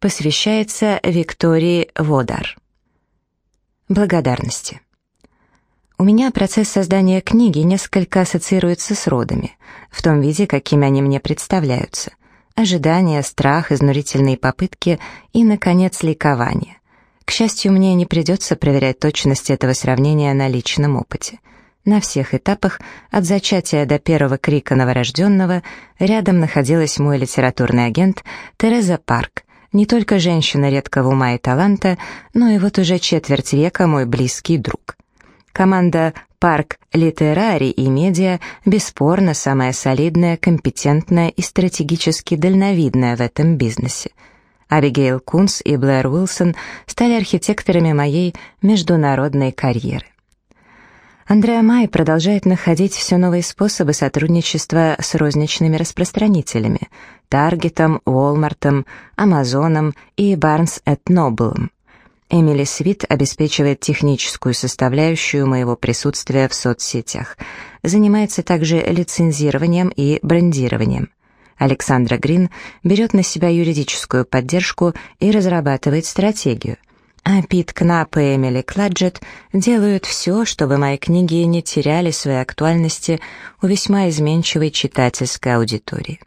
посвящается Виктории Водар. Благодарности. У меня процесс создания книги несколько ассоциируется с родами, в том виде, какими они мне представляются. Ожидание, страх, изнурительные попытки и, наконец, ликование. К счастью, мне не придется проверять точность этого сравнения на личном опыте. На всех этапах, от зачатия до первого крика новорожденного, рядом находилась мой литературный агент Тереза Парк, не только женщина редкого ума и таланта, но и вот уже четверть века мой близкий друг. Команда «Park Literary» и «Media» бесспорно самая солидная, компетентная и стратегически дальновидная в этом бизнесе. Абигейл Кунс и Блэр Уилсон стали архитекторами моей международной карьеры. Андреа Май продолжает находить все новые способы сотрудничества с розничными распространителями – Таргетом, Уолмартом, Амазоном и Барнс Ноблом. Эмили Свит обеспечивает техническую составляющую моего присутствия в соцсетях. Занимается также лицензированием и брендированием. Александра Грин берет на себя юридическую поддержку и разрабатывает стратегию – а Пит Кнап и Эмили Кладжет делают все, чтобы мои книги не теряли своей актуальности у весьма изменчивой читательской аудитории.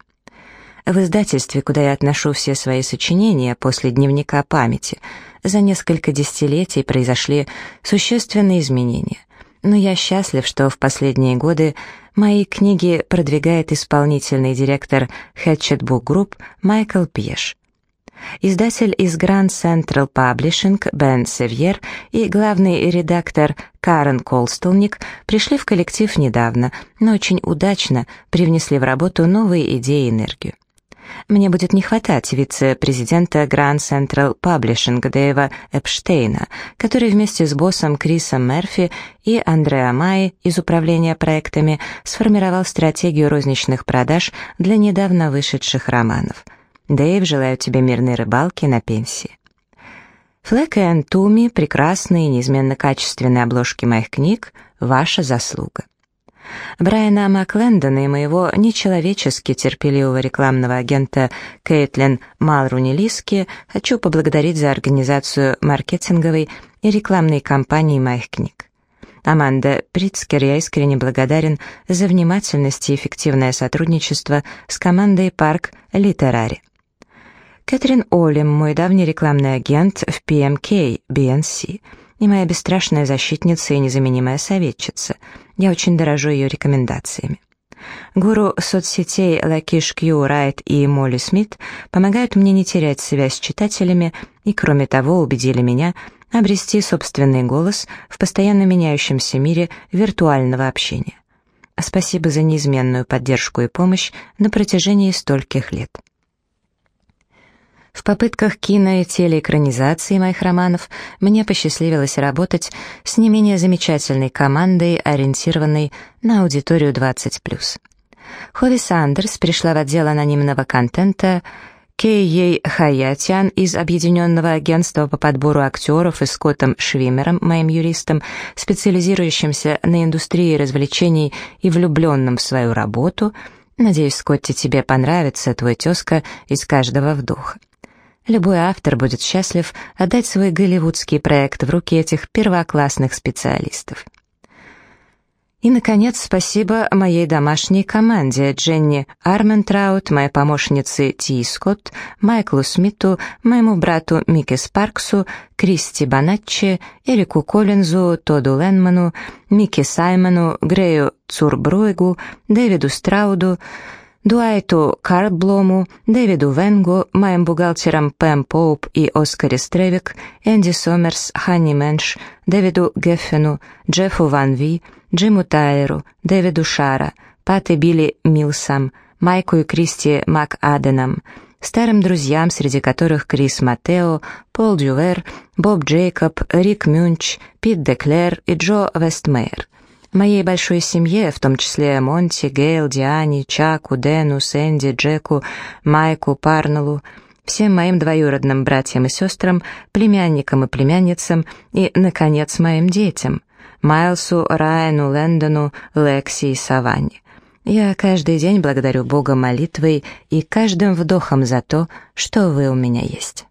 В издательстве, куда я отношу все свои сочинения после дневника памяти, за несколько десятилетий произошли существенные изменения. Но я счастлив, что в последние годы мои книги продвигает исполнительный директор Hatchet Book Group Майкл Пьеш. Издатель из Grand Central Publishing Бен Севьер и главный редактор Карен Колстолник пришли в коллектив недавно, но очень удачно привнесли в работу новые идеи и энергию. Мне будет не хватать вице-президента Grand Central Publishing Дэйва Эпштейна, который вместе с боссом Крисом Мерфи и Андреа Майи из управления проектами сформировал стратегию розничных продаж для недавно вышедших романов – Дэйв, желаю тебе мирной рыбалки на пенсии. Флэк и Туми, прекрасные и неизменно качественные обложки моих книг — ваша заслуга. Брайана Маклендона и моего нечеловечески терпеливого рекламного агента Кейтлин Малрунилиски хочу поблагодарить за организацию маркетинговой и рекламной кампании моих книг. Аманда Прицкер, я искренне благодарен за внимательность и эффективное сотрудничество с командой Park Literary. Кэтрин Олем, мой давний рекламный агент в PMK-BNC, и моя бесстрашная защитница и незаменимая советчица. Я очень дорожу ее рекомендациями. Гуру соцсетей Лакиш Кью Райт и Молли Смит помогают мне не терять связь с читателями и, кроме того, убедили меня обрести собственный голос в постоянно меняющемся мире виртуального общения. Спасибо за неизменную поддержку и помощь на протяжении стольких лет. В попытках кино и телеэкранизации моих романов мне посчастливилось работать с не менее замечательной командой, ориентированной на аудиторию 20+. Хови Сандерс пришла в отдел анонимного контента Кей Хаятян из Объединенного агентства по подбору актеров и Скоттом Швимером, моим юристом, специализирующимся на индустрии развлечений и влюбленным в свою работу. Надеюсь, Скотти, тебе понравится твой тезка из каждого вдоха. Любой автор будет счастлив отдать свой голливудский проект в руки этих первоклассных специалистов. И, наконец, спасибо моей домашней команде Дженни Арментраут, моей помощнице Ти Скотт, Майклу Смиту, моему брату Микки Спарксу, Кристи Баначчи, Эрику Коллинзу, Тоду Ленману, Микки Саймону, Грею Цурбруэгу, Дэвиду Страуду, Дуайту Карблому, Дэвиду Венгу, моим бухгалтерам Пэм Поуп и Оскаре Стревик, Энди Сомерс, Ханни Менш, Дэвиду Геффену, Джеффу Ван Ви, Джиму Тайлеру, Дэвиду Шара, Пат Билли Милсам, Майку и Кристи МакАденам, старым друзьям, среди которых Крис Матео, Пол Дювер, Боб Джейкоб, Рик Мюнч, Пит Деклер и Джо Вестмейер моей большой семье, в том числе Монти, Гейл, Диане, Чаку, Дэну, Сэнди, Джеку, Майку, Парнеллу, всем моим двоюродным братьям и сестрам, племянникам и племянницам и, наконец, моим детям, Майлсу, Райану, Лэндону, Лекси и Саванне. Я каждый день благодарю Бога молитвой и каждым вдохом за то, что вы у меня есть.